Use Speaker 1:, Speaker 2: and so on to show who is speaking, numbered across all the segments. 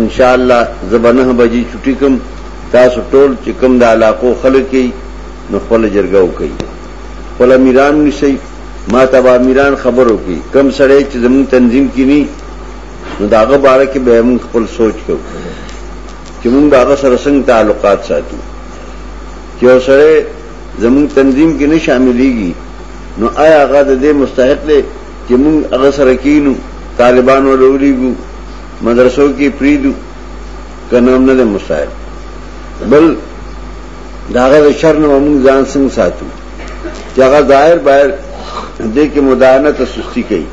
Speaker 1: ان شاء الله زه به
Speaker 2: نهه بجې چټي کوم تاسو ټول چې کوم د علاقو خلک یې نو خپل جرګه وکړئ خپل امیران نیسئ ما ته به امیران خبر وکړي کم سړی چې زموږ تنظیم کې ني نو د هغه باره کې به موږ خپل سوچ کوو چې موږ به هغه سره څنګه تعلقات ساتو چې یو سړی زموږ تنظیم کې نه شاملېږي نو آیا هغه د دې مستحق دی چې موږ هغه سره کینو طالبان ولولیږو مدرسو کې پریدو کنام نه مستعد بل داغه د شر نه موږ ځان څنګه ساتو چې هغه ظاهر بهر دې کې مداهنه ته سستی کوي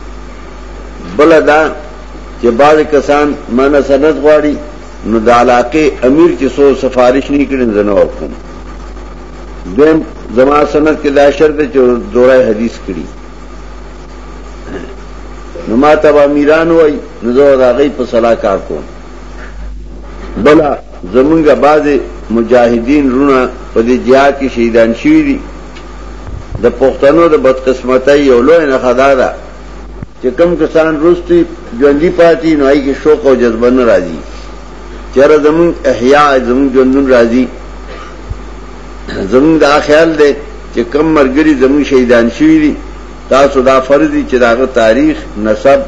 Speaker 2: بل دا چې بعض کسان معنی سند غواړي نو د علاقه امیر چې سو سفارش نه کړي زنه وکم دیم زما سند کې دا شرط چې دوره حدیث کړي نو ما ته به میران وای نو زه دا غي په صلاح کار کوم بل زمونږه بعض مجاهدین رونه په دې جهاد کې شهیدان شوی دي د پښتنو د بدقسمتۍ یو لوی نه خدا ده چې کم کسان روستي ژوندۍ پاتې نو هي کې شوق او جذبه نه راځي چیرې زمون احیا زمون ژوندون راځي زمون دا خیال دی چې کم مرګري زمون شهیدان شوی دي تاسو دا فرض دي چې داغه تاریخ نسب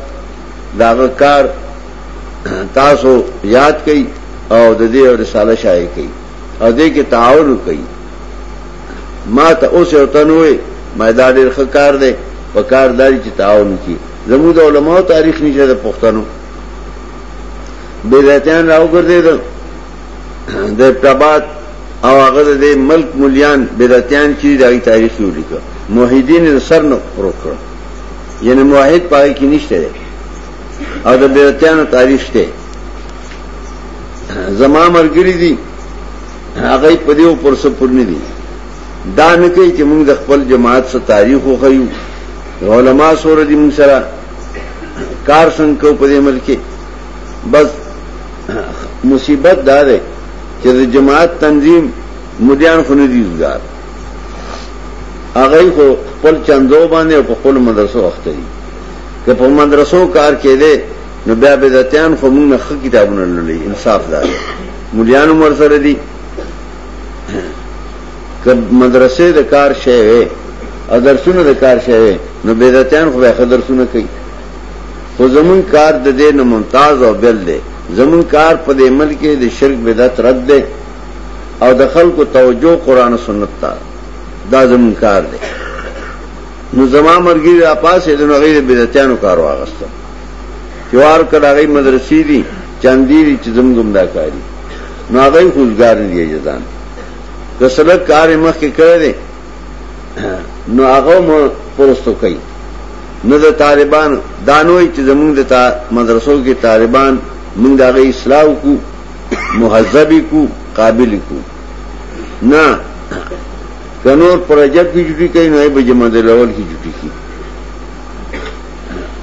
Speaker 2: داغه کار تاسو یاد کړئ او د دې او رساله شایع کړئ او دې کې تعاون وکړئ ما ته اوس یو تنوي ما دا ډېر ښه کار دی په کار داري چې تعاون وکړي زموږ د علماو تاریخ نشه د پښتنو بے ذاتیان راو ګرځیدل د ابتابات او هغه د ملک مليان بدعتيان چې دغه تاریخ یو لیکه موحدین سر نه پروکړ یعنی موحد پای کې نشته او د بدعتيان تاریخ شته زما مرګري دي هغه په دې او پر سپور نه دي دا نه کوي چې موږ د خپل جماعت سره تاریخ وخیو علماء سره دي موږ سره کار څنګه په دې ملک بس مصیبت دا ده چې د جماعت تنظیم مليان خو نه دي زګار هغه خو خپل چندو باندې او خپل مدرسو اخته دي که په مدرسو کار کېده نو بیا به دتیان خو موږ خو کتابونه لولې انصاف دار مليان عمر سره دي که مدرسې د کار شوه او درسونه د کار شوه نو به دتیان خو به خدرسونه کوي خو زمون کار د دې نه ممتاز او بل دی زمون کار په دې ملک کې د شرک بدعت رد دی او د خلکو توجه قران او سنت ته دا زمون کار دی نو زما مرګي را پاسې د غیر بدعتانو کار واغسته چوار کړه غي مدرسې دي چاندي دي چې زموږ دا کاری نو هغه خوشګار نه دی ځان کسلک کار مخ کې کړی نو هغه مو پرستو کوي نه د طالبان دانوي چې زمونږ د مدرسو کې طالبان موږ د هغه اسلام کو مهذب کو قابل کو نه کنور پر رجب کی جټی کوي نه به جمع د لول کی جټی کی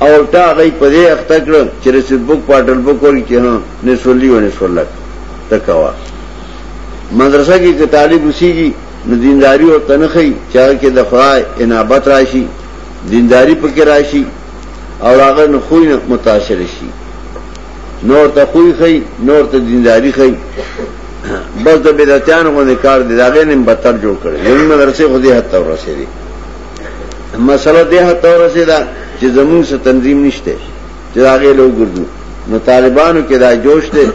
Speaker 2: او تا غي په دې اخته کړ چې رسید بوک پاټل بوک وري چې نه نسولي ونه سولک تکوا مدرسه کې طالب وسیږي نو دینداری او تنخی چاہر کې د خدای انابت راشي دینداری پکې راشي او هغه نو خوی متاثر شي نور ته خوی خي نور ته دینداری خي بس د بدعتان غو کار دی داغه نیم بتر جوړ کړي یو مدرسې خو دې حتی ورسېږي مسله دې حتی ورسېدا چې زمون سره تنظیم نشته چې هغه لو ګرځو نو طالبانو کې دا جوش دی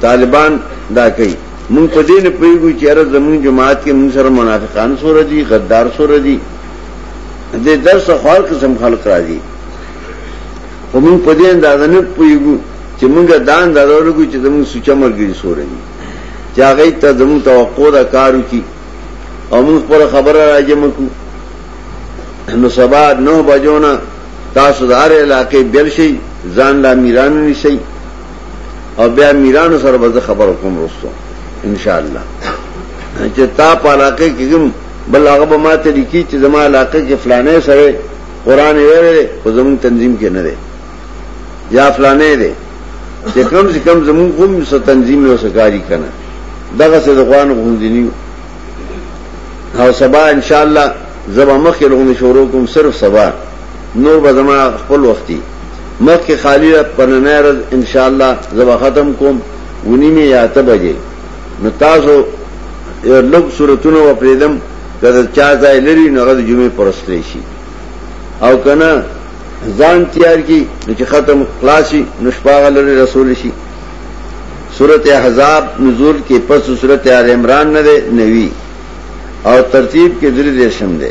Speaker 2: طالبان دا کوي مونږ په دې نه پوهیږو چې هر زمونږ جماعت کې مونږ سره منافقان سره دي غدار سره دي د درس خور قسم خلق راځي خو مونږ په دې اندازه نه پوهیږو چې مونږ دا اندازه ورګو چې زمونږ سوچ مرګري سره دي چې هغه ته زمونږ توقع دا کارو کی او مونږ پر خبره راځم کو نو سبا نو بجونه تاسو دار علاقې بل شي ځان لا میران نشي او بیا میرانو سره به خبر کوم رسو ان شاء الله چې تا په علاقه کې کوم بل هغه به ماته لیکي چې زما علاقه کې فلانه سره قران ویل او زمون تنظیم کې نه دی یا فلانه دی چې کم سے کم زمون کوم څه تنظیم له سکاري کنه دغه څه د قران غوندینی او سبا ان شاء الله زبا مخې لغونه شروع کوم صرف سبا نور به زما خپل وخت وي مخکې خالي ده په ننۍ ورځ انشاءالله زه به ختم کوم اوه نیمې یا اته بجې نو تاسو لږ صورتونه به پرېږدم که د چا ځای لري نو هغه د جمعې پر ورځ تللی شي او که نه ځان تیار کړي نو چې ختم خلاص شي نو شپه هغه لرې رسولی شي صورت احزاب نزول کې پس صورت آل عمران نه دی نوي او ترتیب کې درې دېرشم دی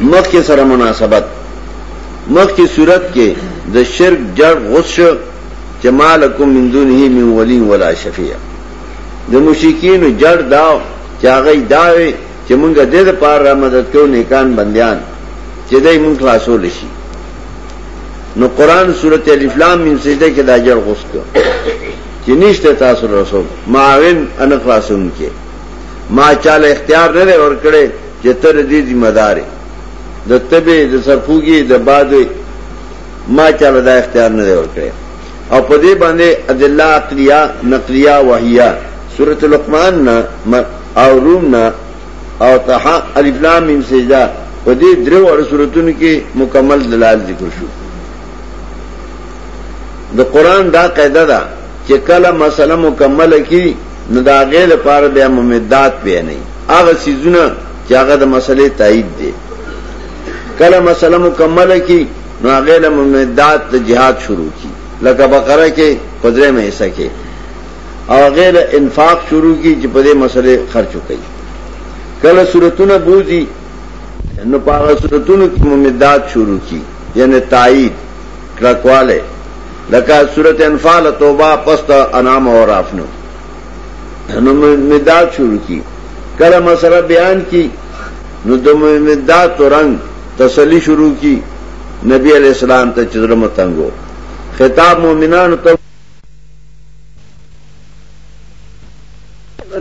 Speaker 2: مخ کې سره مناسبت مخ کې صورت کې د شرک جړ غوښ چې مالکم من دونه من ولی ولا شفیع د مشرکین جړ دا چې هغه داوي چې مونږ د دې لپاره را مدد کوو نیکان بندیان چې دای مونږ خلاصول شي نو قران سورته الف لام میم سجده کې دا جړ غوښته چې نشته تاسو رسول معاون ان خلاصون کې ما چاله اختیار نه لري ور کړې چې تر دې ذمہ دار د تبه د سرخوږي د باد ما چاله دا اختیار نه لري ور کړې او په دې باندې ادله عقلیه نقلیه وحیه سورۃ لقمان نا او روم نا او تها الف لام میم سجدا په دې درو اور سورتونو کې مکمل دلال ذکر شو د قران دا قاعده ده چې کله مسله مکمله کی نو دا غیر لپاره بیا ممدات بیا نه هغه سيزونه چې هغه د مسلې تایید دي کله مسله مکمله کی نو هغه له ممدات ته jihad شروع کی لکه بقره کې پدری مې حصہ کې او غیر انفاق شروع کی چې په دې مسلې خرچ وکړي کله صورتونه بوزي نو په صورتونو کې ممدات شروع کی یعنی تایید کلکوالی لکه سورت انفال توبه پس تا انام اور آفنو نو مداد شروع کی کله مسله بیان کی نو د مداد تو رنگ تسلی شروع کی نبی علیہ السلام ته چذر متنګو خطاب مؤمنانو ته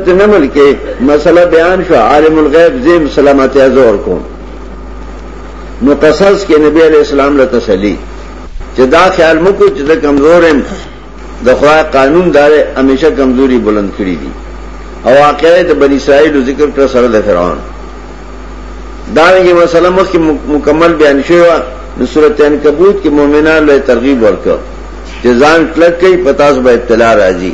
Speaker 2: ته نه ملکه مسله بیان شو عالم الغیب زم سلامتی زور کوم نو قصص کې نبی علیہ السلام له تسلی چې دا خیال مکو چې د کمزورم د خدای قانون دار همیشه کمزوري بلند کړی دي او واقعې د بنی اسرائیل ذکر کړ سره د فرعون دا یې مسله مخکې مکمل بیان شوی و نو سورته عنکبوت کې مؤمنان له ترغیب ورکړ چې ځان کلک کوي پتاس به ابتلا راځي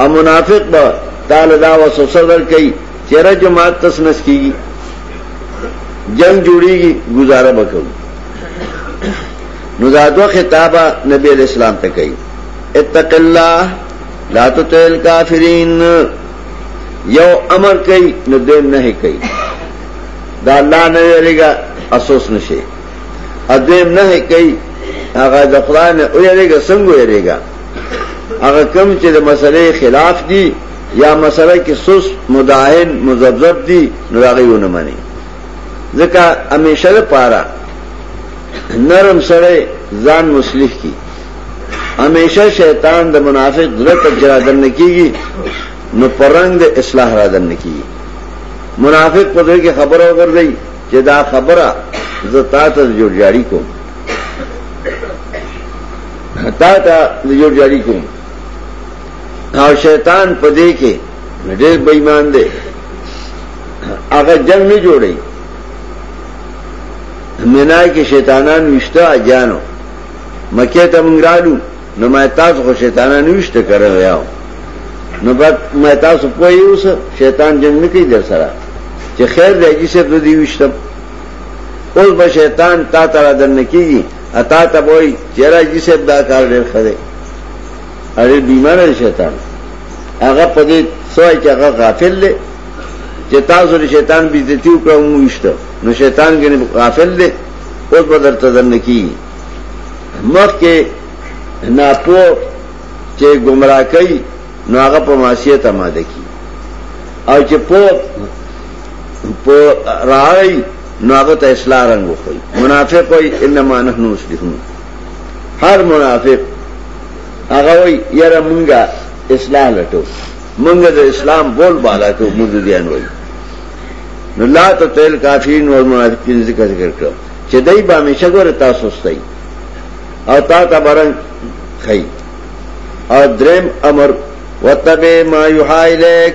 Speaker 2: او منافق به تعالی دا وسوسه در کوي چې را جماعت تسنس کیږي جنگ جوړیږي گزاره وکړو نو دا دوه خطابه نبی اسلام ته کوي اتق الله لا تطل کافرین یو امر کوي نو دیم نه کوي دا الله نه ویریږي اسوس نشي ادم نه کوي هغه د خدای نه ویریږي څنګه ویریږي هغه کم چې د مسلې خلاف دي یا مسله کې سوس مداهن مزبذب دي نو هغه یو نه مني ځکه همیشه لپاره نرم سره ځان مصلح کی همیشه شیطان د منافق زړه ته جرادن کیږي نو پرنګ د اصلاح را دن کیږي منافق په دې کې خبره وګرځي چې دا خبره زتا ته جوړ جاری کوم تا ته ویډیو جاری کوم او شیطان په دې کې ډېر بېمان دی هغه جنگ نه جوړي مینا کې شیطانان وشته اجانو مکه ته منګرالو نو ما تاسو خو شیطانان وشته کړو یاو نو بعد ما تاسو په یوس شیطان جنگ نه کوي در سره چې خیر دی چې څه دوی وشته اوس به شیطان تا ته را دنکیږي اتا ته وای چیرې جی صاحب دا کار ډیر خره اړې بیمار شیطان هغه په دې سوای چې هغه غافل دی چې تاسو لري شیطان بي عزتي وکړو موشته نو شیطان ګنې غافل دی اوس په درته ځنه کی مخ کې ناپو چې گمراه کوي نو هغه په معصیت آماده کی او چې په په راي نو هغه ته اصلاح رنگ وخوي منافق وي انما نحنو مسلمون هر منافق هغه وي یره مونږه اصلاح لټو مونږه د اسلام بول بالا کو مزدیان وي نو لا ته تل کافرین او منافقین ذکر ذکر کړو چې دای با می شګور تاسو ستای او تا ته برن خی او درم امر وتبه ما یحایلک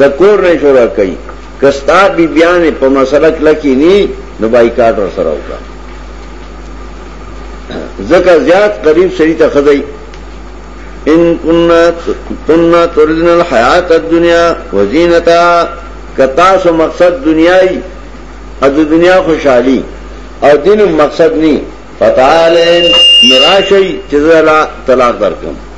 Speaker 2: د کور نه شروع کوي کستا بی بیان په مسله کلکی نی نو بایکاټ ور سره وکړه زکه زیات قریب سړي ته خدای ان كنا كنا تردن الحیات الدنیا وزینتا کتا سو مقصد دنیای او د دنیا خوشحالی او دین مقصد نی فتعالین مراشی چې زلا طلاق درکم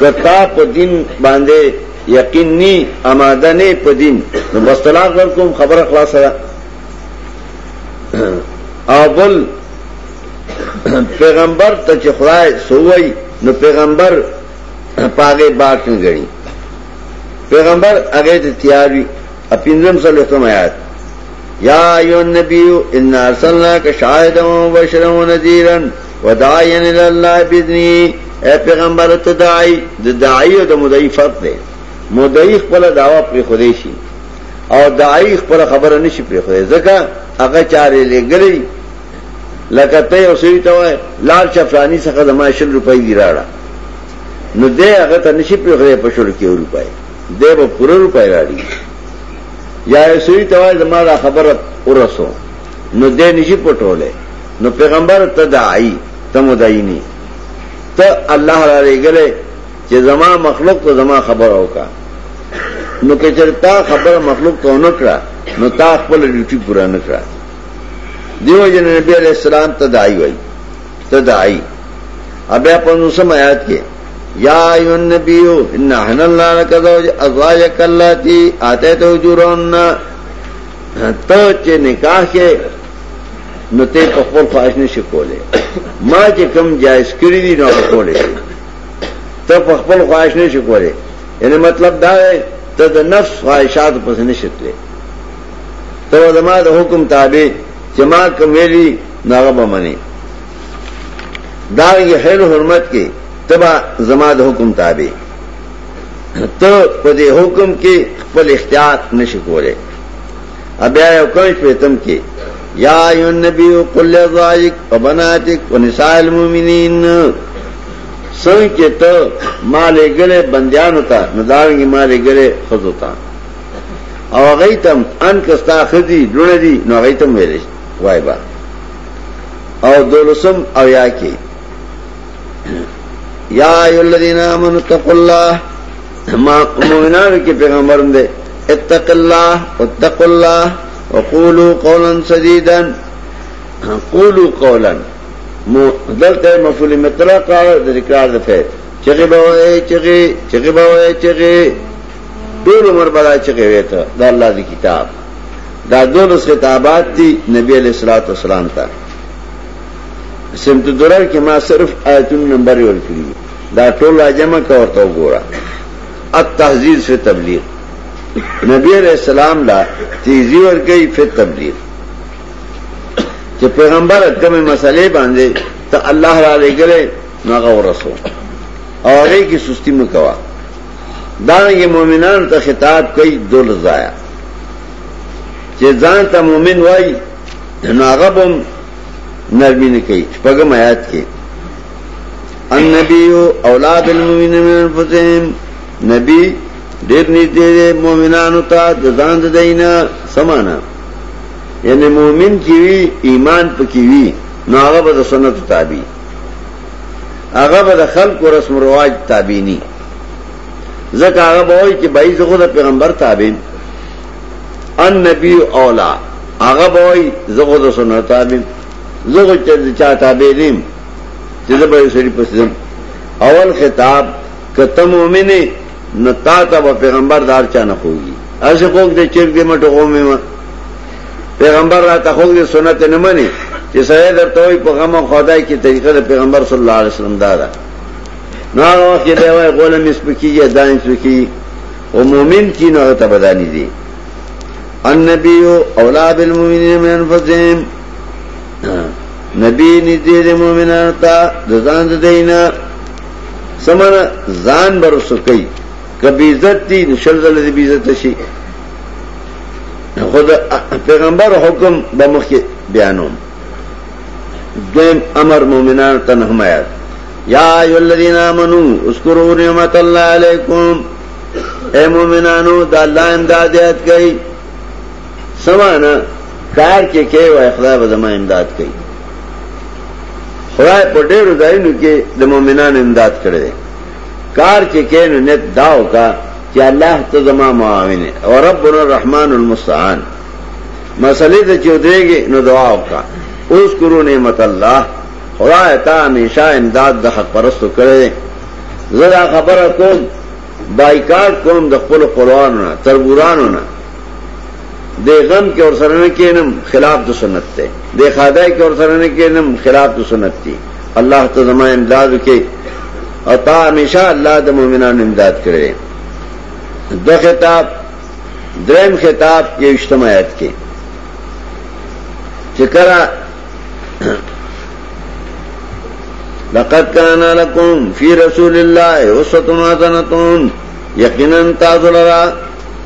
Speaker 2: کتا په دین باندې یقین نی اماده نه په دین نو بس طلاق ورکوم خبره خلاصه ده او بل پیغمبر ته چې خدای سووي نو پیغمبر پاګه باک نه غړي پیغمبر هغه ته تیاری اپینځم سره کوم آیات یا ایو النبی ان ارسلناک شاهدا و بشرا و نذیرا وداعین الی الله باذنی اے پیغمبر ته دای د داعی او د مدعی فرق دی مدعی خپل داوا پر خوده شي او داعی خپل خبره نشي پر خوده ځکه هغه چاره لګلې لکه ته او سوي ته وای لال شفرانی څخه د ما 100 روپۍ دی راړه نو دې هغه ته نشي پر خوده په شل کې روپۍ دې به پر روپۍ راړي یا سوي ته وای زما خبره ورسو نو دې نشي پټوله نو پیغمبر ته داعي ته مدایني ته الله را لګلې چې زما مخلوق ته زما خبر اوکا نو کې چرتا خبر مخلوق ته نه کړه نو تا خپل ډیوټي پورا نه کړه دیو جن نبی علیہ السلام ته داعي وای ته داعي ابیا په نو سم آیات کې یا ایو النبی ان احنا لنا کذا ازواجک اللاتی اتیتو جرون ته چې نکاح کې نو ته په خپل خواهش نشي کولای ما چې کم جایز کړی دي نو کولای شي ته په خپل خواهش نشي کولای یعنی مطلب دا دی ته د نفس خواهشات په څیر نشي تللی ته د ما د حکم تابع چې ما کوم ویلي ناغه به منی دا یې حل حرمت کې تبا زما د حکم تابع ته په دې حکم کې خپل اختیار نشي کولای بیا یو کم شپېتم کې یا ایو نبی قل لزواجک و بناتک و نساء المؤمنین څنګه چې ته مالې ګلې بندیانو ته نو داوی مالې ګلې خزو ته او هغه تم ان کستا خدي لونه دي نو هغه تم ویلې وای با او دولسم او یا کې یا ایو الذین آمنوا اتقوا الله ما مومنانو کې پیغمبر دې اتق الله اتقوا الله وقولوا قولا سديدا قولوا قولا مو دلته مفعول مطلق د ذکر د فعل چغه بوي چغه چغه بوي چغه ټول عمر بلا چغه وته د الله دی کتاب دا دولس خطابات دي نبی علیہ الصلوۃ والسلام ته سمت درر کې ما صرف آیتون نمبر ور کړی دا ټول راجم کا ورته وګوره التحذير فی تبلیغ نبی علیہ السلام لا تیزی ور کوي فی تبلیغ چې پیغمبر کومه مسلې باندې ته الله را لګلې ناغه ورسو او هغه کې سستی مکوا دا یې مؤمنان ته خطاب کوي دل ضایع چې ځان ته مؤمن وای ناغه بم نرمی نه کوي شپږم آیات کې النبی اولا بالمؤمنین من انفسهم نبی ډیر نږدې دی مؤمنانو ته د ځان د دینه سمانا یعنی مؤمن کی وی ایمان پکې وی نو هغه به د سنت تابع هغه به د خلق او رسم رواج تابع نه ځکه هغه به وایي چې بای زغه د پیغمبر تابع ان نبی اولا هغه بوي زغه د سنت تابع زغه چې چا تابع نیم چې د به سری پسیم اول خطاب کته مؤمنه نتا ته پیغمبر دار چا نه کوي اسه کوک د چیر دې مټو قومه پیغمبر را ته خو د سنت نه مني چې سره درته وي په غمه خدای کې طریقه د پیغمبر صلی الله علیه وسلم دا ده نو هغه وخت دی وای غول مې سپکیږي دانش سپکیږي او مومن کی نو هغه تبدانی دی النبی اولا بالمؤمنین من انفسهم نبی نږدې د مؤمنانو ته د ځان د دینه سمره ځان برسو کوي کبي عزت دي نشل زل دي عزت شي خود پیغمبر حکم د مخ بیانوم دیم امر مؤمنانو ته نه حمایت یا ایو الذین آمنو اذکروا نعمت الله علیکم اے مومنانو دا الله امداد یاد کئ سمانا کار کې کې وای خدای به زما امداد کئ خدای په ډېرو ځایونو کې د مؤمنانو امداد کړی کار کې کې نو نت داو کا چې الله ته زما معاون او ربنا الرحمن المستعان مسلې ته چودريږي نو دعا وکړه اوس کورو نعمت الله خدای تا همیشه امداد د حق پرستو کړی زه دا خبره کوم بایکاټ کوم د خپل قرانو نه تربورانو نه د غم کې اور سره نه کینم خلاف د سنت ته د خدای کې اور سره نه کینم خلاف د سنت دی الله ته زما امداد وکي او تا همیشه الله د مؤمنانو امداد کړی د خطاب دریم خطاب کې اجتماعیت کې چې کړه لقد كان لكم في رسول الله اسوه حسنه یقینا تاسو لرا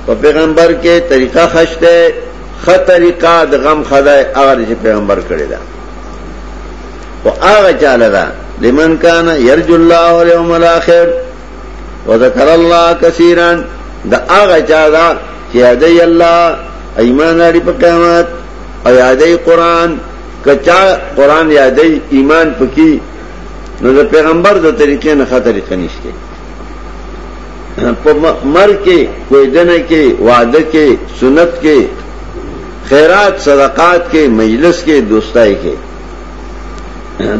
Speaker 2: په پیغمبر کې طریقہ خشته خ طریقہ د غم خدای هغه چې پیغمبر کړی دا او هغه چاله دا لمن کان يرجو الله واليوم الاخر وذكر الله كثيرا دا هغه چا دا چې دی الله ایمان لري په قیامت او یادی قرآن کچا قرآن یادی ایمان پکی نو د پیغمبر د طریقې نه خطر کنيشته په مر کې کوئی دنه کې وعده کې سنت کې خیرات صدقات کې مجلس کې دوستای کې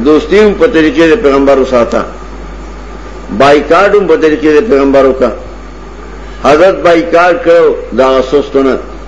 Speaker 2: دوستی هم په طریقې د پیغمبر وساته بایکاټ هم په طریقې د پیغمبرو کا حضرت بایکاټ کړو دا سستونه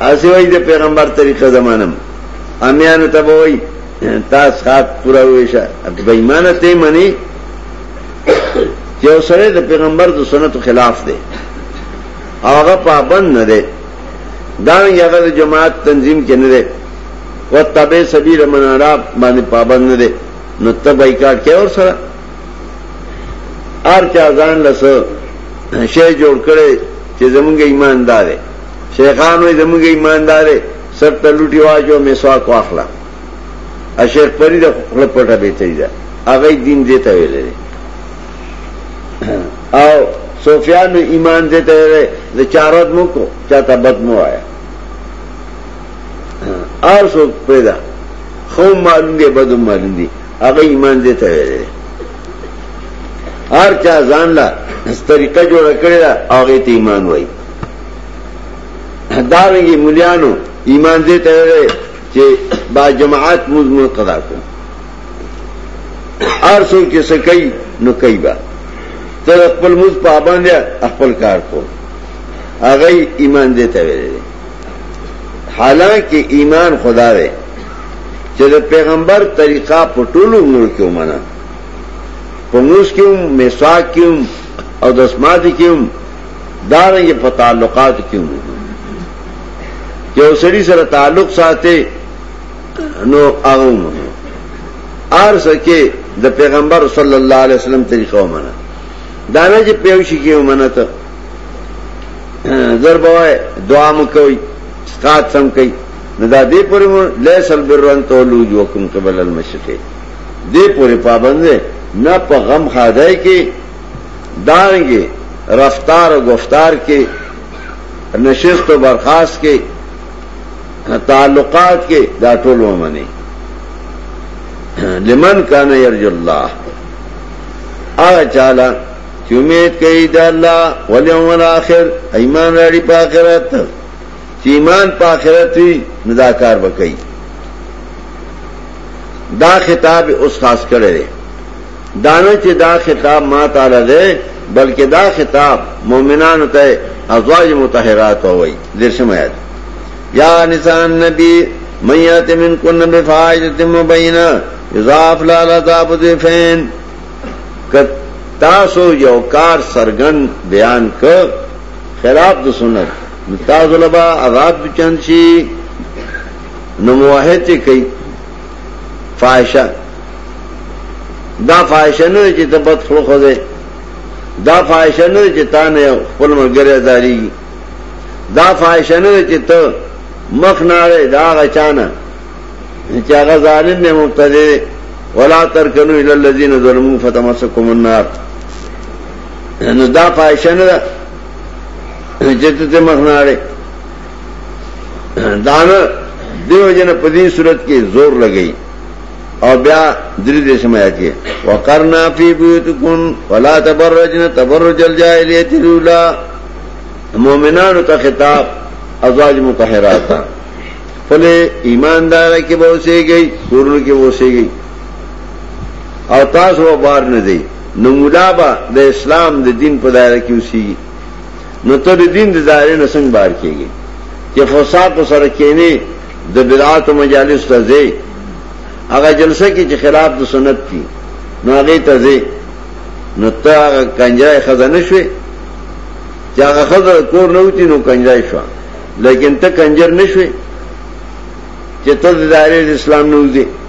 Speaker 2: اسی وای د پیغمبر طریقه زمانم امیان ته وای تاس خاط پورا ویشه به ایمان ته منی چې اوسره د پیغمبر د سنت خلاف دی هغه پابند نه دی دا هغه د جماعت تنظیم کې نه دی وتابع سبیل من عرب باندې پابند نه دی نو تبعیکاټ کې اور سره ار چا ځان لس شی جوړ کړي چې زمونږ ایماندار شیخان وي زمونږ ایماندار سر ته لوټي واچو میسواک واخلا ا شیخ پری د خپل پټه به تری دا هغه دین دې ته ویل او سفیان ایمان دې ته ویل د چارت مو کو چاته بد مو آیا ار سو پیدا خو معلوم دی بدو معلوم دی هغه ایمان دې ته ویلې هر چا ځان لا طریقه جوړ کړی دا هغه ته ایمان وای دا ویږي مليانو ایمان دې ته ویلې چې با جماعت موږ مقتدا کو هر څوک چې سکي نو کوي با تر خپل موږ پابند خپل کار کو هغه ایمان دې ته ویلې حالانکه ایمان خدا دی چې د پیغمبر طریقه په ټولو امور کې ومنه په موس کې هم مسواک کې هم او د سماعت کې هم دارنګ په تعلقات کې هم چې اوسړي سره تعلق ساتي نو هغه مو ار سکه د پیغمبر صلی الله علیه وسلم طریقه ومنه دانه چې پیوشي کې ومنه ته ضربوي دعا مو کوي سقات سم کوي نو دا دې پورې مو لیس البر ان تولو وجوهکم قبل المشرق دې پورې پابند نه په غم خادای کې دانګي رفتار او گفتار کې نشست او برخاست کې تعلقات کې دا ټول ومني لمن کان یرجو الله هغه چاله چې امید کوي د الله ولې اول اخر ایمان لري په آخرت چې ایمان په آخرت وي نو دا کار به کوي دا خطاب اوس خاص کړی دی دانه چې دا خطاب ما تعالی دی بلکې دا خطاب مؤمنانو ته ازواج متطهرات وایي درشم آیات یا نساء النبی من یات من کن بفاجت مبینہ یضاف لالا تاب دیفین تاسو یو کار سرګن بیان ک خلاف د سنت تاسو لبا عذاب چن شي نو موحد چې کوي فاحشه دا فاحشه نه چې ته بد خلق خو ده دا فاحشه نه چې تا نه خپل ملګری داري دا فاحشه نه چې ته مخ نه دا غچانه چې هغه ظالم نه مبتدی ولا ترکنو الى الذين ظلموا فتمسكم النار نو دا فاحشه نه جت ته مخناړې دانه دیو جن په دې صورت کې زور لګی او بیا درې دې سمایا کې وقرنا فی بیوتکم ولا تبرجن تبرج الجاهلیت الاولى مؤمنانو ته خطاب ازواج مطهرات ته فلے ایماندار کې به اوسېږي کورونو کې به اوسېږي او تاسو بار نه دی نو مولا به د اسلام د دین په دایره کې اوسېږي نو ته د دین د دایره نه څنګه بار کېږي چې فساد په سره کېنې د بدعات مجالس ته ځې هغه جلسه کې چې خلاف د سنت دي نو هغه ته ځې نو ته هغه کنجای خزانه شوې چې هغه خزه کور نه وتی نو کنجای شو لیکن ته کنجر نشوې چې ته د دایره اسلام نه وځې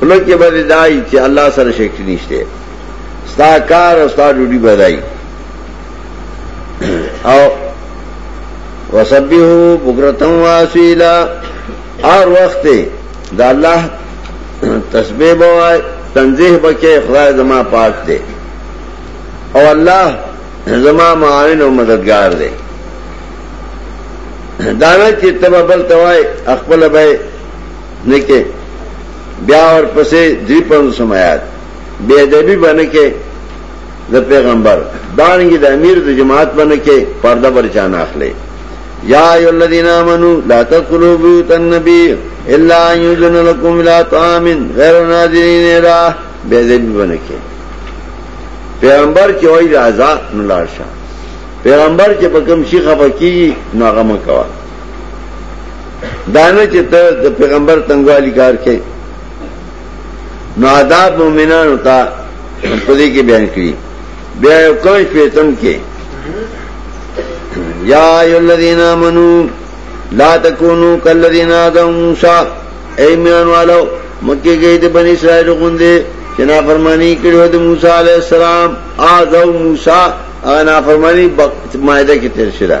Speaker 2: خلو کې به دای چې الله سره شرک نشته ستا کار او ستا ډوډۍ بدای او وسبحو بکرتم واسیلا اور وخت دا الله تسبیح بوای تنزیح بکې خدای زما پاک دی او الله زما معاون او مددگار دی دانا چې تبا بل توای خپل به نه کې بیا ور پسې دې په سمات بے ادبی باندې کې د پیغمبر دانګي د امیر د جماعت باندې کې پرده بر چانه اخلي یا ای الذین آمنو لا تدخلوا بیوت النبی الا ان یذن لكم الى طعام غیر ناظرین را بے ادبی باندې کې پیغمبر چې وایي آزاد نلارشه پیغمبر چې په کوم شي خپکی نو هغه مکوه دانه چې ته د پیغمبر تنګوالی کار کې نو آداب مؤمنانو ته په دې کې بیان کړی بیا یو کوم پیتم کې یا ایو الذین آمنو لا تکونو کالذین آدم موسی ایمان والو مکه کې د بنی اسرائیل غوندې چې نافرمانی کړو د موسی علی السلام آزو موسی انا فرمانی مائده کې تیر شوه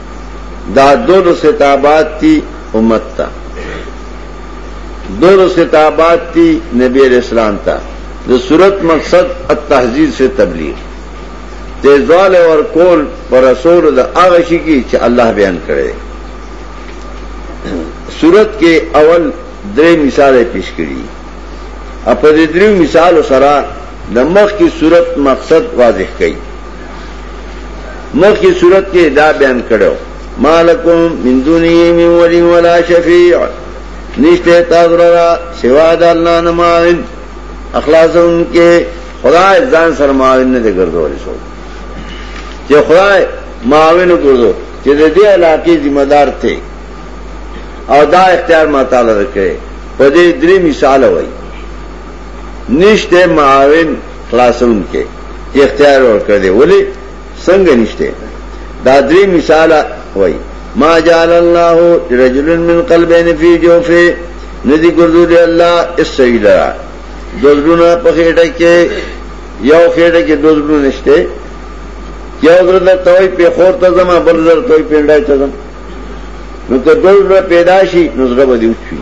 Speaker 2: دا دونو ستابات تی امت تا دونو ستابات تی نبی علیہ السلام تا دا صورت مقصد التحذیر سے تبلیغ تیزوال اور کول پر رسول دا آغشی کی چھ اللہ بیان کرے صورت کے اول درې مثال پیش کړي اپ دې درې مثال سره د مخ کی صورت مقصد واضح کړي مخ کی صورت کې دا بیان کړو مالکم من دونی من ولی ولا شفیع نشته تاسو را سوا د الله نه ماوین اخلاصون کې خدای ځان سره ماوین نه دی ګرځولې شو چې خدای ماوین وګورو چې د دې علاقې ذمہ دار ته او دا اختیار ما تعالی ورکړي په دې درې مثال وایي نشته معاون خلاصون کې اختیار ورکړ دی ولی څنګه نشته دا درې مثال وای ما جعل الله رجل من قلبین فی جوفه ندی ګردو دی الله اسوی لرا دزلونه په خېټه کې یو خېټه کې دزلونه نشته یو درته توي په خور ته زما بل درته توي پنډای ته زما نو ته دزلونه پیدا شي نو زړه به دی وچی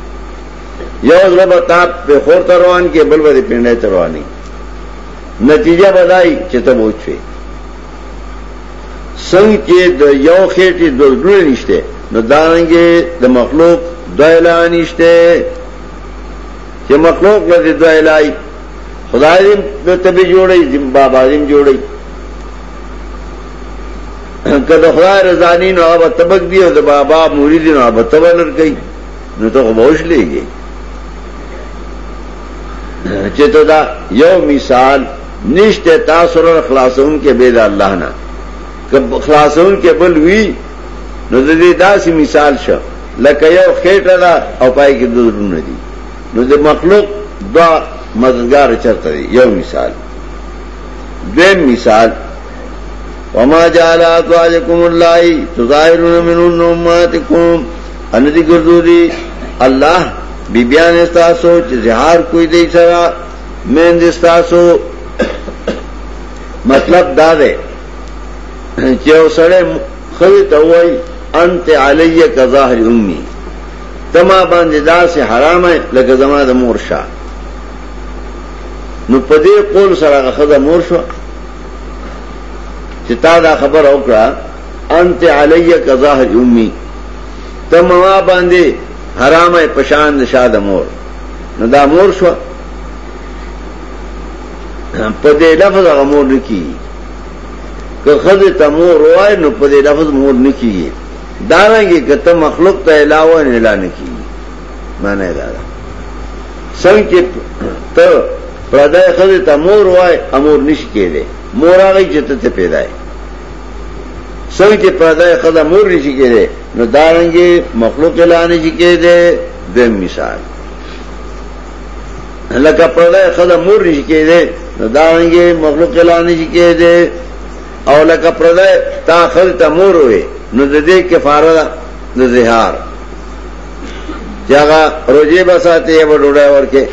Speaker 2: یو زړه به تاپ په خور ته روان کې بل به پنډای ته رواني نتیجه بدای چې ته بوچوي څنګه چې د یو خېټې د ګړې نشته نو دانګې د مخلوق د اعلان نشته چې مخلوق له دې د اعلان خدای دې په تبي جوړي زم بابا دې جوړي کله خدای رضا نه نو هغه تبک دی او د بابا مرید نو هغه تبلر کوي نو ته غوښلېږي چې ته دا یو مثال نشته تاسو را خلاصون کې به د الله نه کب خلاصون کې بل وی نو د دې داسې مثال شو لکه یو خېټه ده او پای کې د درونه دي نو د مخلوق دا مددگار چرته یو مثال دویم مثال وما جعل ازواجكم الله تظاهرون منهن امهاتكم ان دي ګرځو دي الله بی بیان استاسو چې زهار کوئی دی سره مین دي استاسو مطلب دا دی چې وسړې خو ته وای انت علی کا ظاهر امي تما باندې دا سه حرام ہے لکه زما د مور شاه نو پدې قول سره غخذ مور شو چې تا دا خبر او کړه انت علی قضاه امي ته ما باندې حرامه پشان نشاد مور نو دا مور شو په دې لفظ هغه مور نکی که خزه ته مور وای نو په دې لفظ مور نکی دارنګي کته مخلوق ته علاوه نه اعلان کی معنی دا ده څنګه چې ته پردای خزه ته مور وای امور نشي کېده مور هغه چې ته پیدا یې څنګه چې پردای خزه مور نشي کېده نو دارنګي مخلوق اعلان نشي کېده د مثال لکه پردای خزه مور نشي کېده نو دارنګي مخلوق اعلان نشي کېده او لکه پردای تا خزه ته مور وې نو د دې کفاره د زهار چې هغه روزه به ساتي یا ډوډۍ ورکه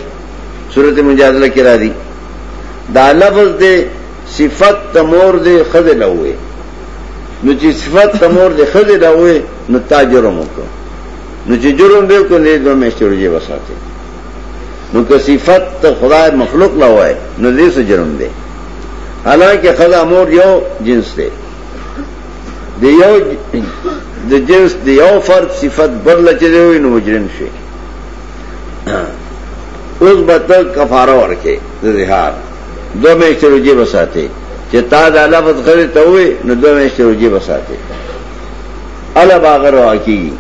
Speaker 2: سورته مجادله کې راځي دا لفظ دې صفت تمور دې خذ له وې نو چې صفت تمور دې خذ له وې نو تاجر مو کو نو چې جرم به کو نه دوه مشته روزه به ساتي نو که صفت ته خدای مخلوق لا وای نو دې څه جرم دی حالانکه خدا مور یو جنس دی د یو د جنس د یو فرد صفت بر لچلې وي نو مجرم شي اوس به ته کفاره ورکې د زهار دوه میاشتې روجي بساته چې تا دا لفظ غلې ته وې نو دوه میاشتې روجي بساته الا باغر واقعي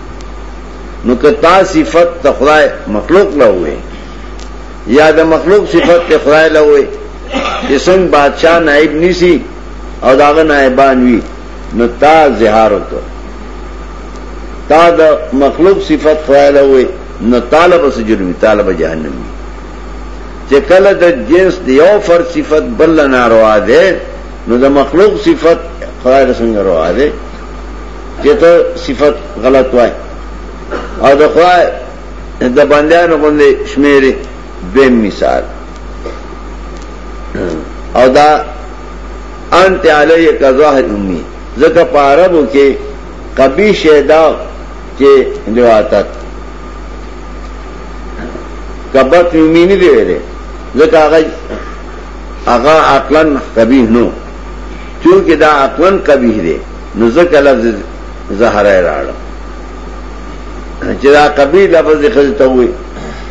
Speaker 2: نو که تا صفت ته خدای مخلوق له وې یا د مخلوق صفت ته خدای له وې چې څنګه بادشاہ نائب نیسی او دا غ نائبان وی نو تا زهار وکړ تا د مخلوق صفت خدای له وې نو طالب سره جرمي طالب جهنم وی چې کله د جنس د یو فرد صفت بل ناروا ده نو د مخلوق صفت خدای له څنګه روا ده چې ته صفت غلط وای او د خدای د باندې نه غوندې شمیرې دویم مثال او دا انت علیه کا ظاهر امی زکه په عربو کې قبی شیدا کې لواتت کبت امی نه دی ویلې زکه هغه هغه عقلا قبی نو چونکه دا عقلا قبی دی نو زکه لفظ زهره راړ چې دا قبی لفظ خزته وي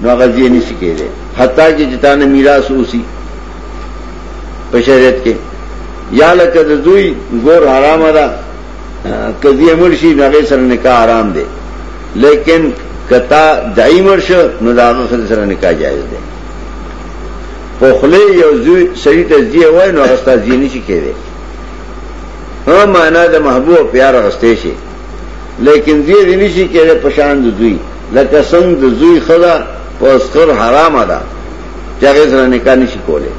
Speaker 2: نو هغه ځای نشي کېدای حتی کې چې تانه میراث اوسي په شریعت کې یا لکه د دوی ګور حرام ده کدی امر شي هغه سره نکاح حرام دی لیکن کتا دای مرش نو دا هغه سره نکاح جایز دی په خله یو ځوی سړی ته ځي وای نو هغه ستاسو ځینې شي کېدای ها معنا د محبوب پیار غستې شي لیکن دې دې نشي کېږي پشان دوی لکه څنګه د زوی خدا په اسکر حرام ده چې هغه سره نکاح نشي کولای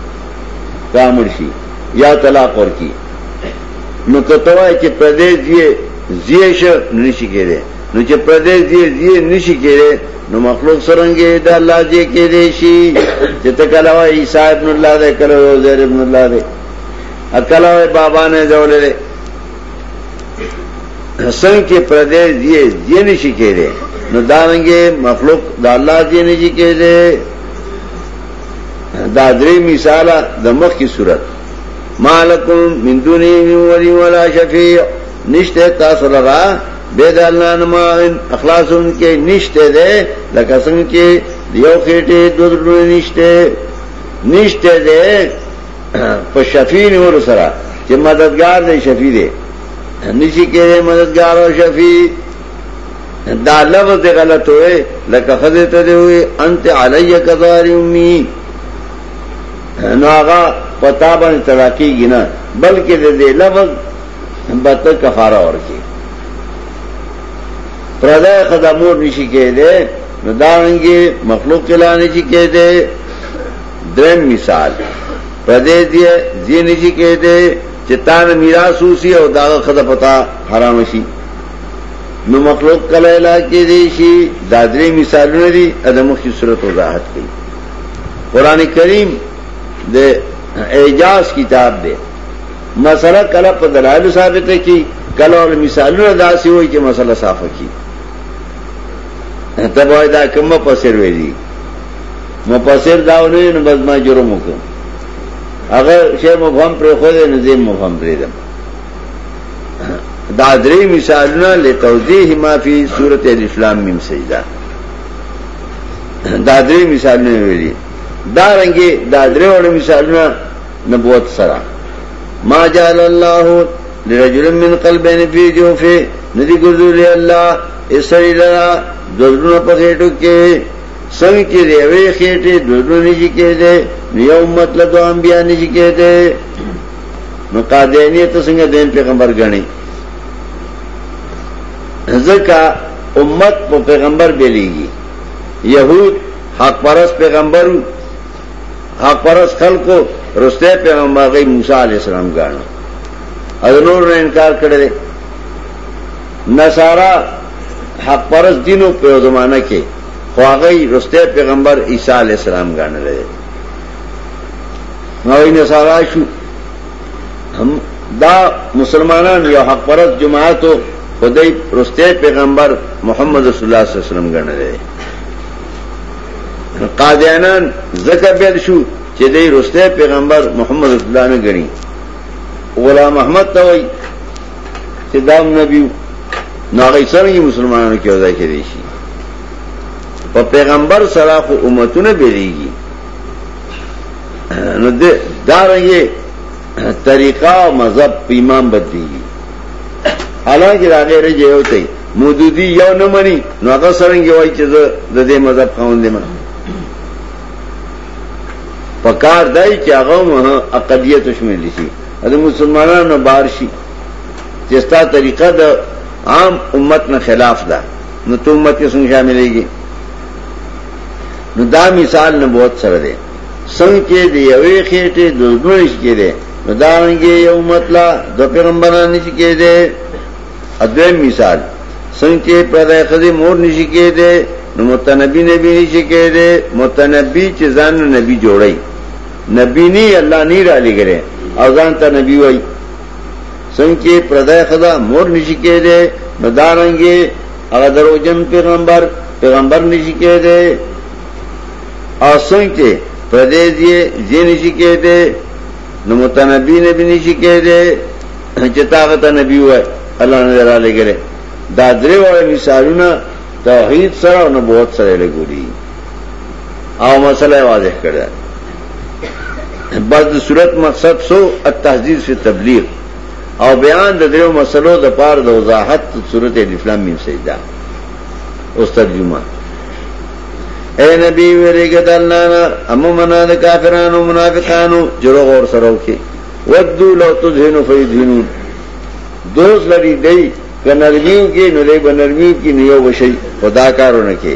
Speaker 2: دا مرشي یا طلاق ورکی نو کتوای چې په دې ځای زیه شو نشي کېده نو چې په دې ځای زیه نشي کېده نو مخلوق سرنګي د الله دې کې دې شي چې ته کله وای عیسی ابن الله دې کله وای زهر ابن الله دې اکل وای بابا نه جوړلې حسن کې پردې دی دی نشي کېده نو دانګې مخلوق د الله دی نشي کېده دا درې مثال د مخ کی صورت مالکم من دونی ولی ولا شفیع نشته تاسو لرا بے دا اللہ نمائن اخلاص ان کے نشتے دے لکا سنگ کے دیو خیٹے دودرنو نشتے نشتے دے په شفیع نیولو سره چې مددگار دی شفیع دی نشي کېږي مددگار او شفیع دا لفظ دی غلط وې لکه خزه ته دی وې انت علی کذار امي نو هغه پتا باندې تلاقی گنا بلکې دې لفظ بته کفاره ورکی پردا خدامور نشي کېږي نو دا رنګي مخلوق کلانه شي کېږي دریم مثال پدې دی ځینې چې کې دې چې تان میراث وسی او دا خدای پتا حرام شي نو مخلوق کله لا کې دي شي دا درې مثالونه دي ادم کی صورت وضاحت کوي قران کریم د اعجاز کتاب دی مسله کله په دلایل ثابت کی کله ول مثالونه داسي وي چې مسله صافه کی تبوای دا کومه پسیر ویلي مفسر دا ونه نو بس ما جرم وکړ هغه شی مفهم پر خو دې نظیم مفهم پرې ده دا درې مثالونه لتوضیح ما فی سورۃ الاسلام مم سجدا دا درې مثالونه ویلي دا رنګي دا درې وړ مثالونه نبوت سره ما جعل الله لرجل من قلبین فی جوفه ندی ګرځولې الله اسری لرا دزړه په هټو کې څنګه چې د یوې خېټې دوه دوه نشي کېدی نو یو امت له دوه انبیا نشي کېدی نو قادیانیه ته څنګه دین پیغمبر ګڼي ځکه امت په پیغمبر بیلیږي یهود حق پرس پیغمبرو حق پرس خلکو رسته پیغمبر غي موسی علی السلام ګاڼه اذ نور نه انکار کړی نصارا حق پرس دینو په زمانہ کې خو هغه یې رسته پیغمبر عیسی علی السلام ګڼل دی نو یې نصارا شو هم دا مسلمانان یو حق پرست جماعت خدای رسته پیغمبر محمد رسول الله صلی الله علیه وسلم ګڼل دی قادیانان زکه بیل شو چې دې رسته پیغمبر محمد رسول الله نه ګڼي غلام احمد ته وایي چې دا نبی نو هغه څنګه مسلمانانو کې وځای کېږي شي په پیغمبر سره خو امتونه بیریږي نو دې دارنګي طریقہ او مذهب په امام بدلیږي حالانکه دا غیر یې یو ته مودودی یو نه مني نو هغه څنګه وایي چې د دې مذهب قانون دی منه پکار دای چې هغه مه اقلیت شمول شي د مسلمانانو بار شي چې ستا طریقه د عام امت نه خلاف ده نو ته امت کې څنګه شاملېږي نو دا مثال نه بہت سره دی څنګه چې دی یوې خېټه د دوه شي کې دی نو دا رنګي یو امت لا د پیغمبرانو نشي کې دی اځم مثال څنګه چې پیدا خدي مور نشي کې دی نو متنبی نبی نشي کې دی متنبی چې ځان نبی جوړي نبی نی الله نی را لګره او ځان ته نبی وای څنګه چې پردای خدا مور نشی کېده نو دارنګي هغه دروژن پیغمبر پیغمبر نشی کېده او څنګه چې پردې دی ځین نشی کېده نو متنبی نبی نشی کېده چې تاغه ته نبی وای الله نه را لګره دا درې وړ مثالونه توحید سره او نبوت سره لګوري او مسئلہ واضح کر دیا بس صورت مقصد سو التحذیر سے تبلیغ او بیان د دریو مسلو د پار د وضاحت صورت الاسلام میم سجدہ اوس ترجمه اے نبی ویریګه د الله نه امو منا د کافرانو منافقانو جروغ اور سره وکي ودو لو تذهنوا فيذهنون دوز لري دی کنرمیو کې نو له بنرمیو کې نیو وشي خدا کارونه کې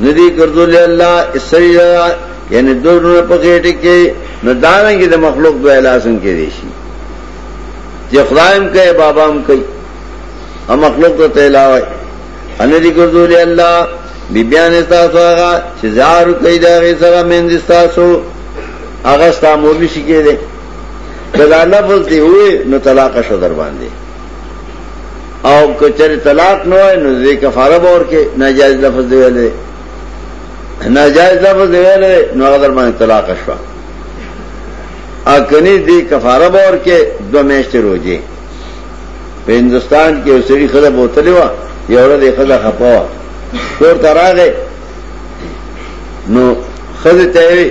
Speaker 2: ندی ګرځولې الله اسری یعنی دورونه په غېټه کې نو دارنګي د مخلوق دوه لاسن کې دي شي چې خدایم کوي بابا هم کوي او مخلوق ته تلاوي ان دې ګرځولې الله بیبیان تاسو هغه چې زار کوي دا غي سره مند تاسو هغه ستا مور به شي کېده کله لفظ دی وې نو طلاق شو در باندې او کچره طلاق نه وای نو دې کفاره به ورکه ناجایز لفظ دی ویلې ناجایز لفظ دی ویلې نو هغه در باندې طلاق شو اکنی دې کفاره به ورکه دوه میاشتې روزي په هندستان کې اوسري خله بوتلې و یو ورځ یې خله خپوا کور تراغه نو خله ته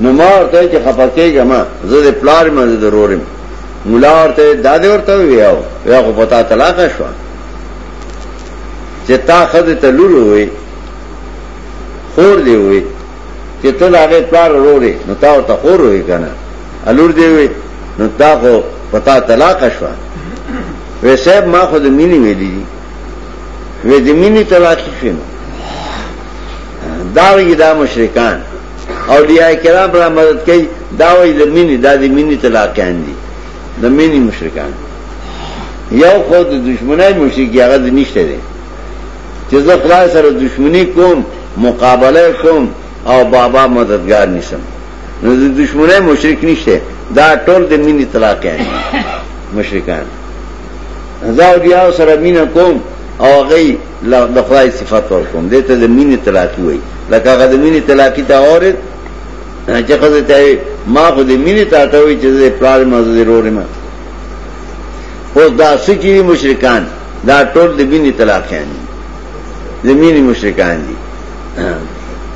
Speaker 2: نو ما ورته چې خپه کېږه ما زه د پلار ما زه د رورم مولا ورته دا دې ورته ویاو یا خو پتا طلاق شو چې تا خزه ته لور وې خور دی وې چې ته دا غې پلار رورې نو تا ورته خور وې کنه الور دی وې نو تا خو پتا طلاق شو وې صاحب ما خو د مینې وې دي وې د مینې طلاق شینو دا وی دا مشرکان اولیاء کرام را مدد کوي دا وایي د مینې دا د مینې طلاقیان دي د مینې مشرکان یو خو د دشمنای مشرک هغه د نشته دی چې زه خدای سره دشمنی کوم مقابله کوم او بابا مددگار نشم نو د دشمنای مشرک نشته دا ټول د مینې طلاقیان دي مشرکان زه اولیاء سره مینه کوم او غي د خدای صفات ورکوم دې ته د مینې تلاقی وای لکه هغه د مینې تلاقی ته اورید چې خزه ته ما خو د مینې ته ته وای چې زه پلار ما زه رور ما او دا سچې مشرکان دا ټول د مینې تلاقیان دي د مینې مشرکان دي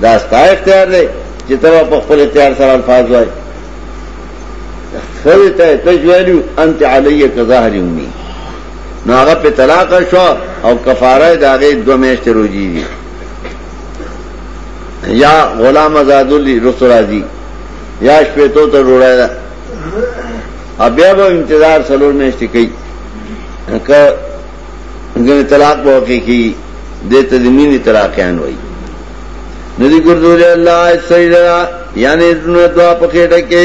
Speaker 2: دا ستا اختیار دی چې ته په خپل اختیار سره الفاظ وای خزه ته ته ویلو انت علیه کظاهر یومی نو هغه په طلاق شو او کفاره دا غي دوه میاشتې روزي دي یا غلام آزاد لري رسو راځي یا شپې ته ته روړای دا بیا به انتظار سلور میاشتې کوي که ګنې طلاق به کوي کی دې ته د مینې طلاقیان وایي ندی ګردول الله سیدا یعنی دنیا دعا پخېټه کې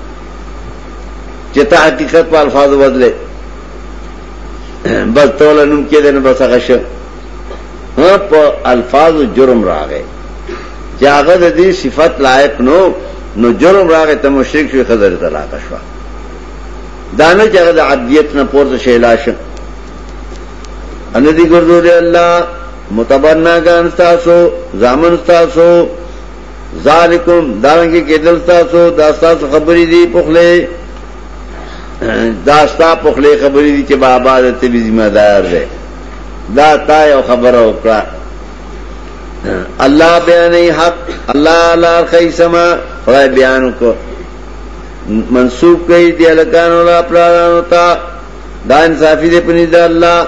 Speaker 2: چتا حقیقت په الفاظو بدله بس توله نوم کې دنه بس هغه شه ها په الفاظو جرم راغې چې هغه د دې صفت لایق نو نو جرم راغې ته مشرک شي خضر طلاق شو دانه چې هغه د عبدیت نه پورته شي لاشه ان دې ګرځول الله متبرنا ګان تاسو ځامن تاسو ذالکم دارنګه کې دلتا سو داستا سو خبرې دي پخله داستا پخله خبرې دي چې بابا د تبي ذمہ دار دی دا تا یو خبره وکړه الله بیان حق الله لا خیسما خدای بیان کو منسوب کوي دی الکان ولا پلانو تا دا انصافي دې پني دا الله